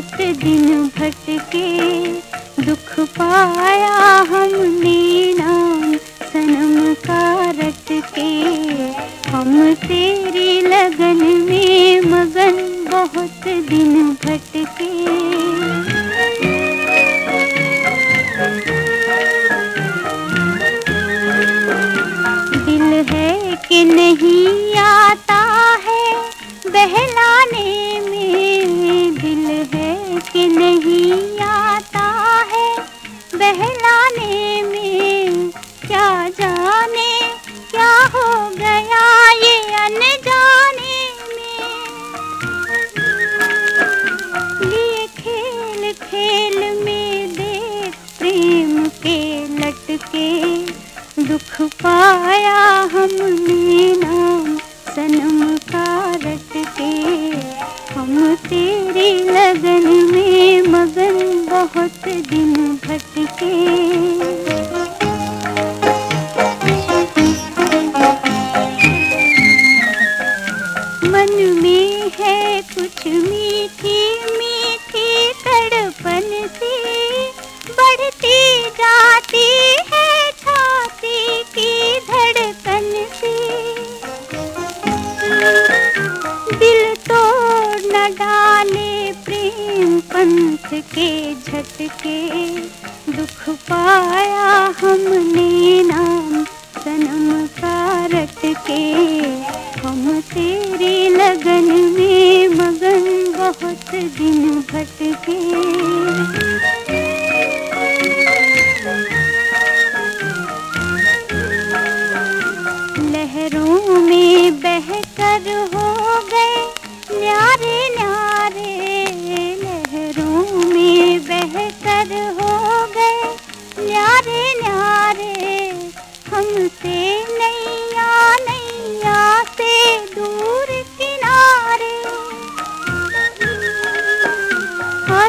बहुत दिन भटके दुख पाया हमने नाम सनम का रट के हम तेरी लगन में मगन बहुत दिन भटके। दिल है कि नहीं आता है बहलाने नहीं आता है बहलाने में। क्या जाने, क्या हो गया ये अनजाने में? लिए खेल खेल में देख प्रेम के लटके, दुख पाया हमने दिन भटके। मन में है कुछ मीठी के झटके दुख पाया हमने नाम सनम का रट के। हम तेरी लगन में मगन बहुत दिन भटके। लहरों में बहकर हो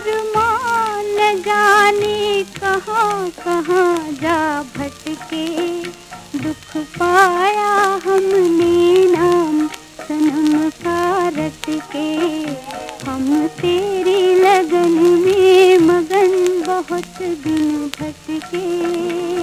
अरमान जाने कहाँ कहाँ जा भटके। दुख पाया हमने नाम सनम सारत के। हम तेरी लगन में मगन बहुत दिन भटके।